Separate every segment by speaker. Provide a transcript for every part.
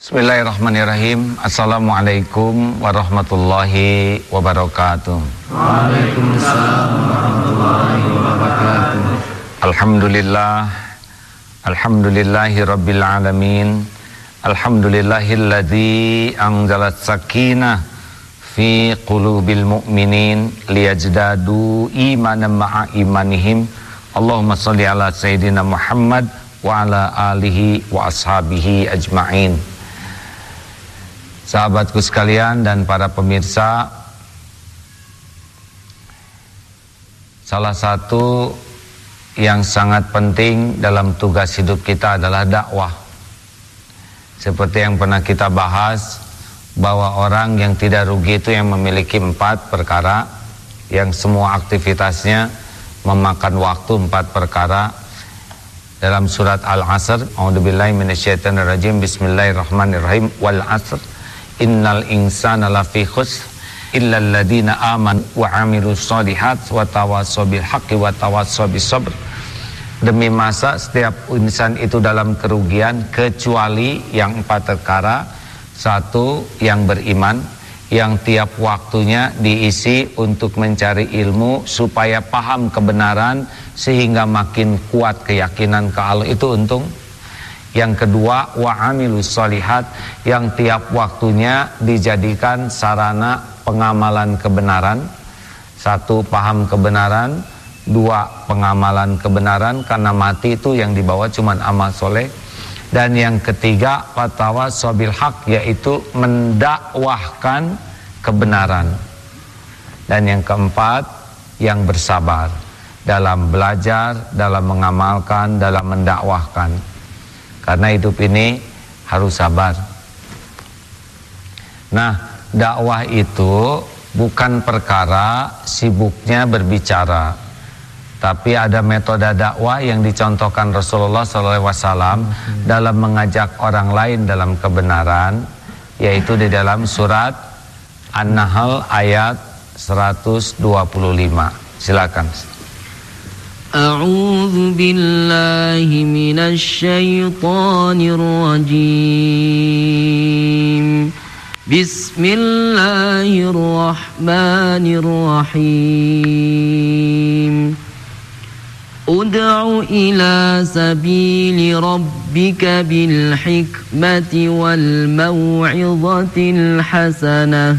Speaker 1: Bismillahirrahmanirrahim. Assalamualaikum warahmatullahi wabarakatuh. Waalaikumsalam warahmatullahi wabarakatuh. Alhamdulillah. Alhamdulillahi rabbil alamin. Alhamdulillahilladzi anzalat sakinah fi qulubil mu'minin liyajdadu imanan ma'a imanihim. Allahumma salli ala sayyidina Muhammad wa ala alihi wa ashabihi ajma'in. Sahabatku sekalian dan para pemirsa Salah satu yang sangat penting dalam tugas hidup kita adalah dakwah Seperti yang pernah kita bahas Bahwa orang yang tidak rugi itu yang memiliki empat perkara Yang semua aktivitasnya memakan waktu empat perkara dalam surat Al-Asr, A'udzubillahi minasyaitonirrajim. Bismillahirrahmanirrahim. Wal 'asr innal insana lafi khusr illa alladhina aman wa amilu sholihat wa tawassaw bil haqqi wa tawassaw bis sabr. Demi masa setiap insan itu dalam kerugian kecuali yang empat perkara. Satu yang beriman yang tiap waktunya diisi untuk mencari ilmu supaya paham kebenaran sehingga makin kuat keyakinan ke Allah. Itu untung yang kedua wa amilus solihat yang tiap waktunya dijadikan sarana pengamalan kebenaran. Satu paham kebenaran, dua pengamalan kebenaran karena mati itu yang dibawa cuma amal soleh. Dan yang ketiga fatwa sobil hak yaitu mendakwahkan kebenaran. Dan yang keempat yang bersabar dalam belajar, dalam mengamalkan, dalam mendakwahkan. Karena hidup ini harus sabar. Nah, dakwah itu bukan perkara sibuknya berbicara. Tapi ada metode dakwah yang dicontohkan Rasulullah SAW hmm. dalam mengajak orang lain dalam kebenaran, yaitu di dalam surat An-Nahl ayat 125. Silakan.
Speaker 2: أعوذ بالله من الشيطان الرجيم. بسم الله الرحمن الرحيم. ادع إلى سبيل ربك بالحكمة والموعظة الحسنة.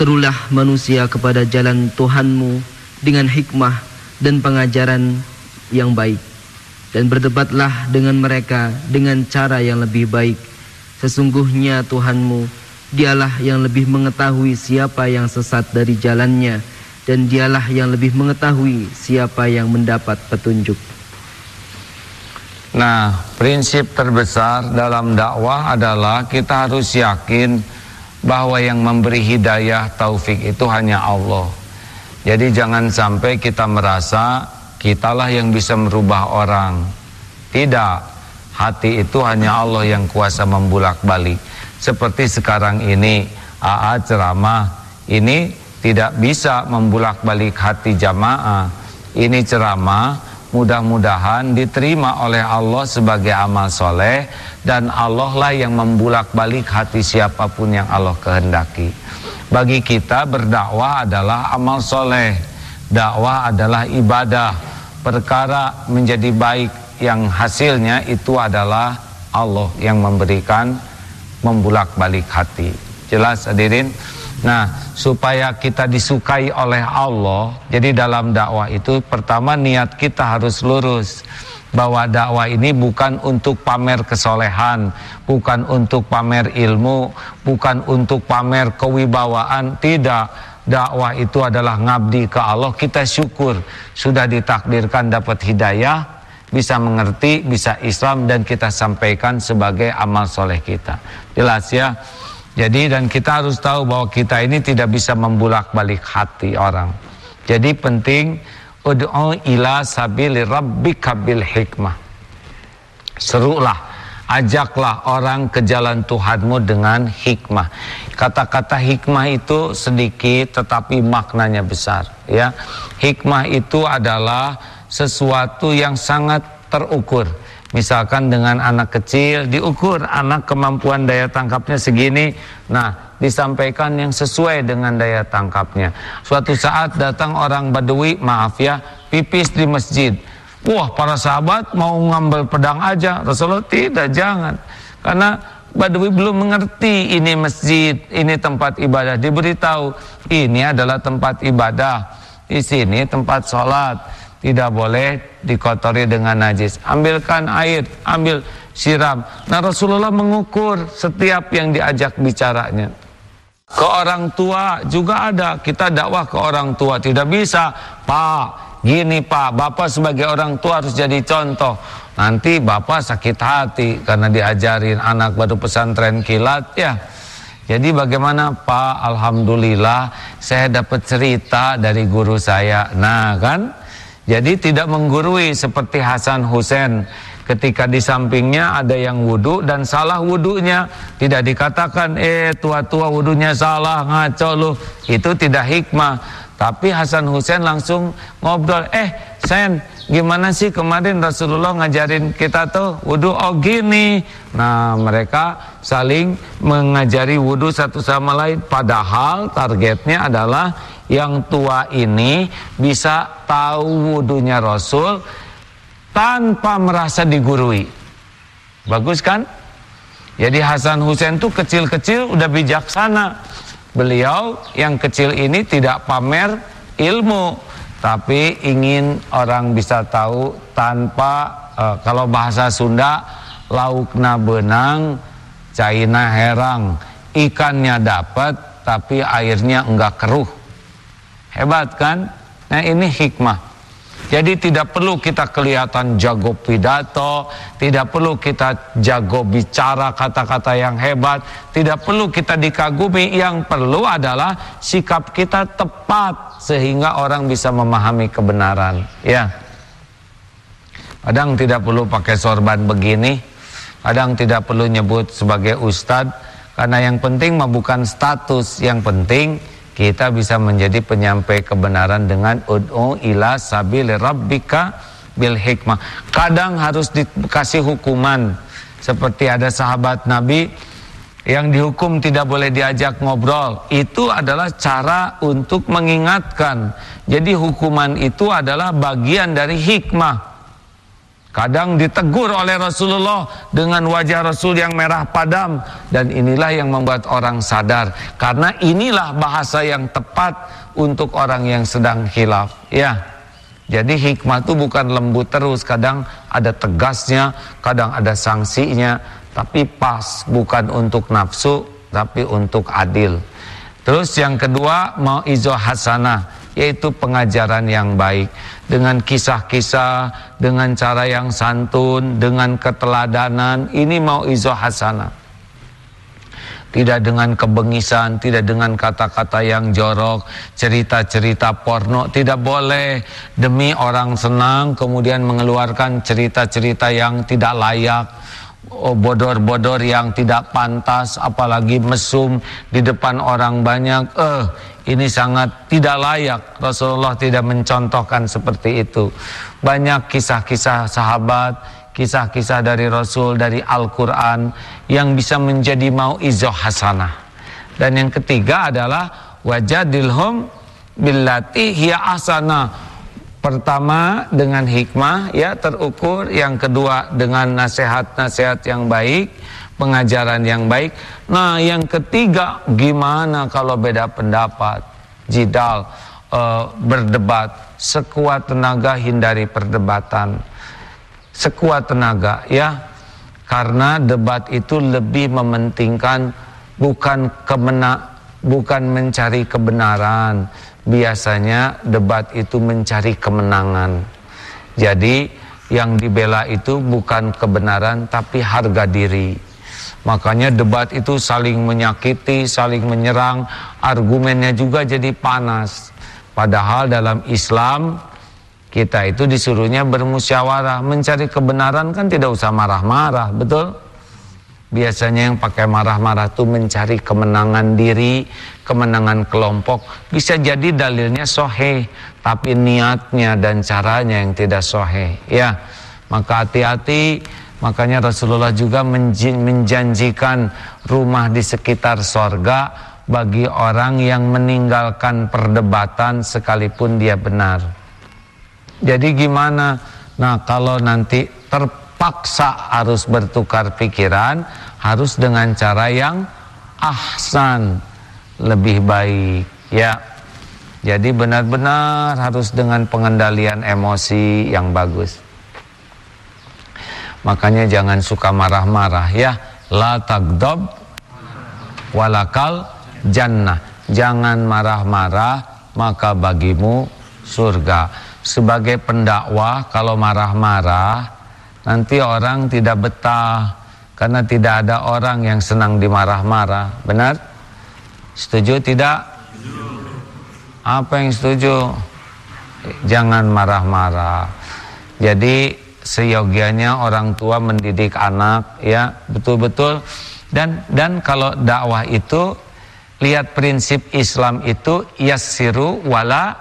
Speaker 2: Serulah manusia kepada jalan Tuhanmu dengan hikmah dan pengajaran yang baik. Dan berdebatlah dengan mereka dengan cara yang lebih baik. Sesungguhnya Tuhanmu, dialah yang lebih mengetahui siapa yang sesat dari jalannya. Dan dialah yang lebih mengetahui siapa yang mendapat petunjuk.
Speaker 1: Nah, prinsip terbesar dalam dakwah adalah kita harus yakin bahwa yang memberi hidayah taufik itu hanya Allah. Jadi jangan sampai kita merasa kitalah yang bisa merubah orang. Tidak, hati itu hanya Allah yang kuasa membulak-balik. Seperti sekarang ini AA ceramah ini tidak bisa membulak-balik hati jamaah. Ini ceramah mudah-mudahan diterima oleh Allah sebagai amal soleh dan Allah lah yang membulak-balik hati siapa pun yang Allah kehendaki. Bagi kita berdakwah adalah amal soleh, dakwah adalah ibadah. Perkara menjadi baik yang hasilnya itu adalah Allah yang memberikan membulak-balik hati. Jelas hadirin? Nah, supaya kita disukai oleh Allah, jadi dalam dakwah itu pertama niat kita harus lurus bahwa dakwah ini bukan untuk pamer kesolehan, bukan untuk pamer ilmu, bukan untuk pamer kewibawaan, tidak. Dakwah itu adalah ngabdi ke Allah, kita syukur sudah ditakdirkan dapat hidayah, bisa mengerti, bisa Islam dan kita sampaikan sebagai amal soleh kita. Jelas ya? Jadi dan kita harus tahu bahwa kita ini tidak bisa membulak-balik hati orang. Jadi penting ud'u ila sabili rabbika bil hikmah. Serulah, ajaklah orang ke jalan Tuhanmu dengan hikmah. Kata-kata hikmah itu sedikit tetapi maknanya besar, ya. Hikmah itu adalah sesuatu yang sangat terukur Misalkan dengan anak kecil diukur anak kemampuan daya tangkapnya segini. Nah, disampaikan yang sesuai dengan daya tangkapnya. Suatu saat datang orang Badui, maaf ya, pipis di masjid. Wah, para sahabat mau ngambil pedang aja. Rasulullah tidak, jangan. Karena Badui belum mengerti ini masjid, ini tempat ibadah. Diberitahu, ini adalah tempat ibadah. Di sini tempat sholat tidak boleh dikotori dengan najis. Ambilkan air, ambil siram. Nah Rasulullah mengukur setiap yang diajak bicaranya. Ke orang tua juga ada, kita dakwah ke orang tua. Tidak bisa, Pak, gini Pak, Bapak sebagai orang tua harus jadi contoh. Nanti Bapak sakit hati karena diajarin anak baru pesantren kilat ya. Jadi bagaimana Pak, Alhamdulillah saya dapat cerita dari guru saya. Nah kan, jadi tidak menggurui seperti Hasan Hussein. Ketika di sampingnya ada yang wudhu dan salah wudhunya tidak dikatakan eh tua-tua wudhunya salah ngaco lu. Itu tidak hikmah. Tapi Hasan Hussein langsung ngobrol eh Sen gimana sih kemarin Rasulullah ngajarin kita tuh wudhu oh gini. Nah mereka saling mengajari wudhu satu sama lain. Padahal targetnya adalah yang tua ini bisa tahu wudhunya Rasul tanpa merasa digurui. Bagus kan? Jadi Hasan Hussein itu kecil-kecil udah bijaksana. Beliau yang kecil ini tidak pamer ilmu, tapi ingin orang bisa tahu tanpa uh, kalau bahasa Sunda laukna benang, caina herang, ikannya dapat tapi airnya enggak keruh. Hebat kan? Nah ini hikmah. Jadi tidak perlu kita kelihatan jago pidato, tidak perlu kita jago bicara kata-kata yang hebat, tidak perlu kita dikagumi, yang perlu adalah sikap kita tepat sehingga orang bisa memahami kebenaran. Ya. Kadang tidak perlu pakai sorban begini, kadang tidak perlu nyebut sebagai ustadz, karena yang penting bukan status, yang penting kita bisa menjadi penyampai kebenaran dengan ud'u ila sabil rabbika bil hikmah. Kadang harus dikasih hukuman seperti ada sahabat Nabi yang dihukum tidak boleh diajak ngobrol. Itu adalah cara untuk mengingatkan. Jadi hukuman itu adalah bagian dari hikmah. Kadang ditegur oleh Rasulullah dengan wajah Rasul yang merah padam. Dan inilah yang membuat orang sadar. Karena inilah bahasa yang tepat untuk orang yang sedang khilaf. Ya. Jadi hikmah itu bukan lembut terus, kadang ada tegasnya, kadang ada sanksinya, tapi pas bukan untuk nafsu tapi untuk adil. Terus yang kedua mau izo hasanah yaitu pengajaran yang baik dengan kisah-kisah dengan cara yang santun dengan keteladanan ini mau izo hasanah tidak dengan kebengisan, tidak dengan kata-kata yang jorok, cerita-cerita porno, tidak boleh demi orang senang kemudian mengeluarkan cerita-cerita yang tidak layak, oh, bodor-bodor yang tidak pantas, apalagi mesum di depan orang banyak. Eh, ini sangat tidak layak. Rasulullah tidak mencontohkan seperti itu. Banyak kisah-kisah sahabat kisah-kisah dari Rasul dari Al-Quran yang bisa menjadi mau izoh hasanah. Dan yang ketiga adalah wajadilhum billati hiya asana pertama dengan hikmah ya terukur. Yang kedua dengan nasihat-nasihat yang baik pengajaran yang baik. Nah, yang ketiga, gimana kalau beda pendapat, jidal, uh, berdebat, sekuat tenaga hindari perdebatan. Sekuat tenaga, ya. Karena debat itu lebih mementingkan bukan kemena bukan mencari kebenaran. Biasanya debat itu mencari kemenangan. Jadi yang dibela itu bukan kebenaran tapi harga diri Makanya debat itu saling menyakiti, saling menyerang, argumennya juga jadi panas. Padahal dalam Islam kita itu disuruhnya bermusyawarah, mencari kebenaran kan tidak usah marah-marah, betul? Biasanya yang pakai marah-marah itu mencari kemenangan diri, kemenangan kelompok. Bisa jadi dalilnya sohe, tapi niatnya dan caranya yang tidak sohe. Ya, maka hati-hati. Makanya Rasulullah juga menjanjikan rumah di sekitar sorga bagi orang yang meninggalkan perdebatan sekalipun dia benar. Jadi gimana? Nah kalau nanti terpaksa harus bertukar pikiran, harus dengan cara yang ahsan, lebih baik. Ya, jadi benar-benar harus dengan pengendalian emosi yang bagus. Makanya jangan suka marah-marah ya. La tagdob walakal jannah. Jangan marah-marah maka bagimu surga. Sebagai pendakwah kalau marah-marah nanti orang tidak betah karena tidak ada orang yang senang dimarah-marah. Benar? Setuju tidak? Apa yang setuju? Jangan marah-marah. Jadi seyogianya orang tua mendidik anak ya betul-betul. Dan dan kalau dakwah itu lihat prinsip Islam itu yassiru wala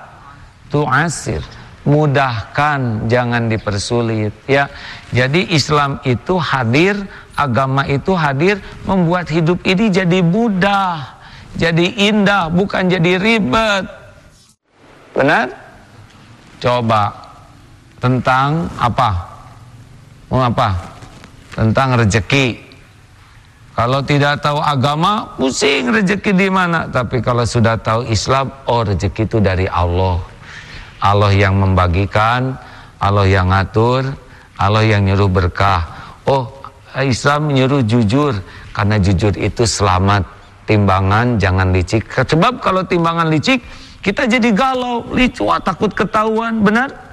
Speaker 1: tu'asir mudahkan jangan dipersulit ya. Jadi Islam itu hadir agama itu hadir membuat hidup ini jadi mudah jadi indah bukan jadi ribet. Benar? Coba tentang apa Mau apa? Tentang rezeki. Kalau tidak tahu agama, pusing rezeki di mana. Tapi kalau sudah tahu Islam, oh rezeki itu dari Allah. Allah yang membagikan, Allah yang ngatur, Allah yang nyuruh berkah. Oh, Islam menyuruh jujur karena jujur itu selamat. Timbangan jangan licik. Sebab kalau timbangan licik, kita jadi galau, licu, takut ketahuan, benar?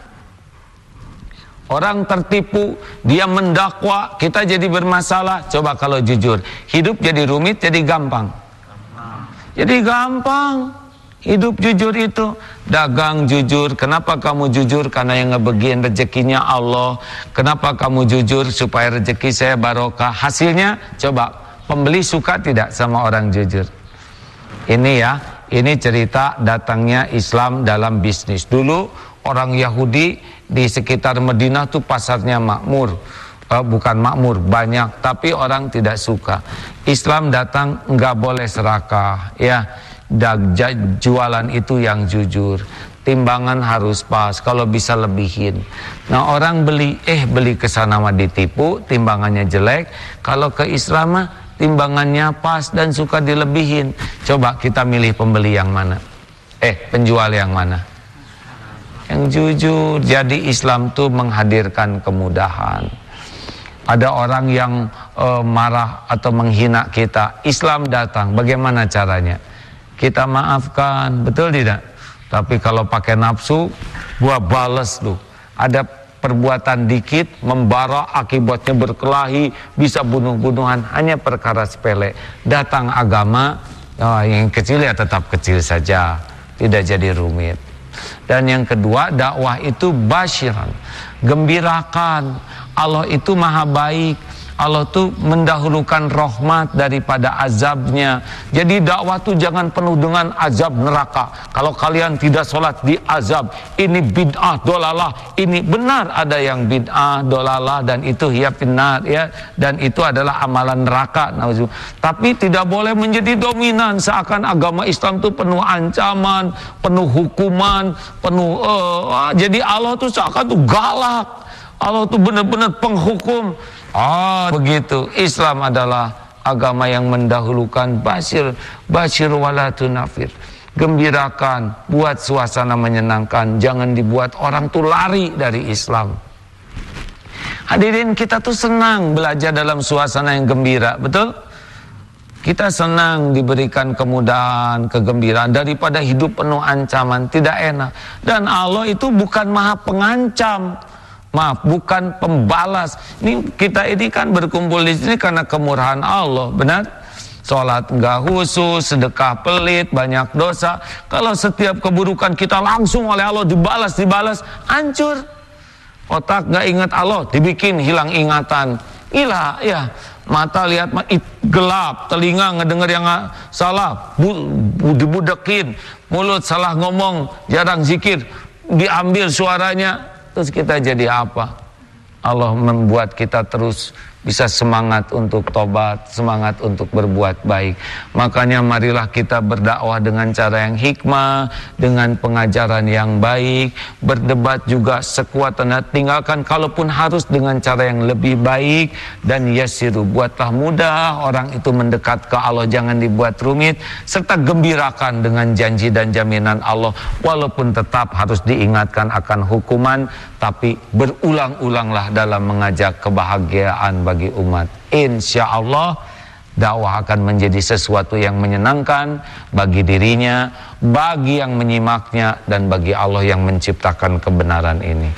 Speaker 1: Orang tertipu, dia mendakwa, kita jadi bermasalah. Coba kalau jujur, hidup jadi rumit, jadi gampang. Jadi gampang. Hidup jujur itu Dagang jujur Kenapa kamu jujur? Karena yang ngebagian rezekinya Allah Kenapa kamu jujur? Supaya rezeki saya barokah Hasilnya coba Pembeli suka tidak sama orang jujur? Ini ya Ini cerita datangnya Islam dalam bisnis Dulu orang Yahudi di sekitar Madinah tuh pasarnya makmur. Uh, bukan makmur banyak tapi orang tidak suka. Islam datang nggak boleh serakah ya. Jualan itu yang jujur. Timbangan harus pas kalau bisa lebihin. Nah orang beli eh beli ke sana mah ditipu timbangannya jelek. Kalau ke Islam mah timbangannya pas dan suka dilebihin. Coba kita milih pembeli yang mana? Eh penjual yang mana yang jujur. Jadi Islam itu menghadirkan kemudahan. Ada orang yang uh, marah atau menghina kita, Islam datang. Bagaimana caranya? Kita maafkan, betul tidak? Tapi kalau pakai nafsu, gua bales tuh. Ada perbuatan dikit membara akibatnya berkelahi, bisa bunuh-bunuhan, hanya perkara sepele. Datang agama, oh, yang kecil ya tetap kecil saja, tidak jadi rumit. Dan yang kedua dakwah itu basyiran Gembirakan. Allah itu maha baik Allah tuh mendahulukan rahmat daripada azabnya. Jadi dakwah tuh jangan penuh dengan azab neraka. Kalau kalian tidak sholat di azab, ini bid'ah dolalah. Ini benar ada yang bid'ah dolalah dan itu ya benar ya dan itu adalah amalan neraka. Tapi tidak boleh menjadi dominan seakan agama Islam tuh penuh ancaman, penuh hukuman, penuh uh, jadi Allah tuh seakan tuh galak. Allah tuh benar-benar penghukum. Ah, begitu. Islam adalah agama yang mendahulukan basir, basir wala tunafir. Gembirakan, buat suasana menyenangkan, jangan dibuat orang tuh lari dari Islam. Hadirin kita tuh senang belajar dalam suasana yang gembira, betul? Kita senang diberikan kemudahan, kegembiraan daripada hidup penuh ancaman, tidak enak. Dan Allah itu bukan maha pengancam, Maaf, bukan pembalas. Ini kita ini kan berkumpul di sini karena kemurahan Allah, benar? Sholat enggak khusus, sedekah pelit, banyak dosa. Kalau setiap keburukan kita langsung oleh Allah dibalas, dibalas, hancur. Otak enggak ingat Allah, dibikin hilang ingatan. Gila, ya. Mata lihat gelap, telinga ngedenger yang salah, bu, bu, dibudekin, mulut salah ngomong, jarang zikir, diambil suaranya, terus kita jadi apa? Allah membuat kita terus bisa semangat untuk tobat, semangat untuk berbuat baik. Makanya marilah kita berdakwah dengan cara yang hikmah, dengan pengajaran yang baik, berdebat juga sekuat tenaga, tinggalkan kalaupun harus dengan cara yang lebih baik. Dan yasiru buatlah mudah orang itu mendekat ke Allah. Jangan dibuat rumit. Serta gembirakan dengan janji dan jaminan Allah. Walaupun tetap harus diingatkan akan hukuman tapi berulang-ulanglah dalam mengajak kebahagiaan bagi bagi umat. Insya Allah dakwah akan menjadi sesuatu yang menyenangkan bagi dirinya, bagi yang menyimaknya dan bagi Allah yang menciptakan kebenaran ini.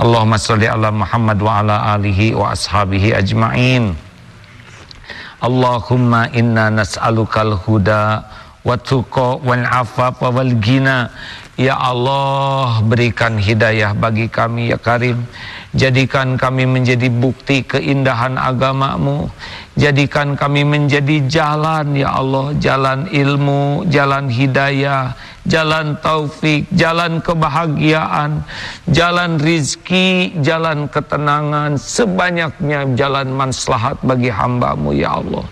Speaker 1: Allahumma sholli ala Muhammad wa ala alihi wa ashabihi ajma'in. Allahumma inna nas'alukal huda wa tuqa wal afafa wal gina. Ya Allah berikan hidayah bagi kami ya Karim. Jadikan kami menjadi bukti keindahan agamamu. Jadikan kami menjadi jalan ya Allah. Jalan ilmu, jalan hidayah Jalan taufik, jalan kebahagiaan Jalan rizki, jalan ketenangan. Sebanyaknya jalan manslahat bagi hambamu ya Allah.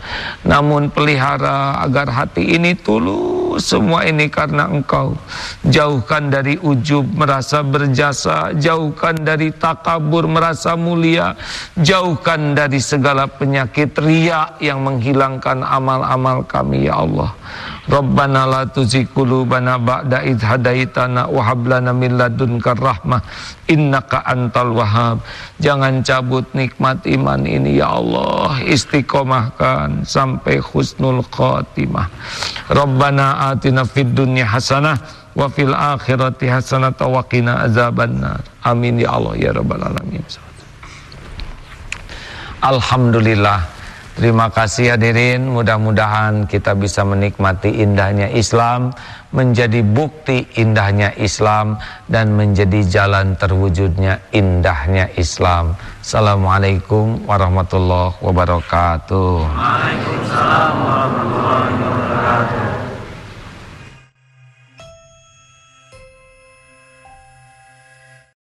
Speaker 1: Namun pelihara agar hati ini tulus Semua ini karena engkau. Jauhkan dari ujub merasa berjasa Jauhkan dari takabur merasa mulia jauhkan dari segala penyakit riak yang menghilangkan amal-amal kami ya Allah Rabbana la tuzigh qulubana ba'da id hadaitana wa hab lana min ladunka rahmah innaka antal wahhab jangan cabut nikmat iman ini ya Allah istiqomahkan sampai husnul khatimah Rabbana atina fid dunya hasanah wa fil akhirati hasanata wa qina azabannar. Amin ya Allah ya rabbal alamin. Alhamdulillah. Terima kasih hadirin, mudah-mudahan kita bisa menikmati indahnya Islam, menjadi bukti indahnya Islam dan menjadi jalan terwujudnya indahnya Islam. Assalamualaikum warahmatullahi wabarakatuh. Wabarakatuh.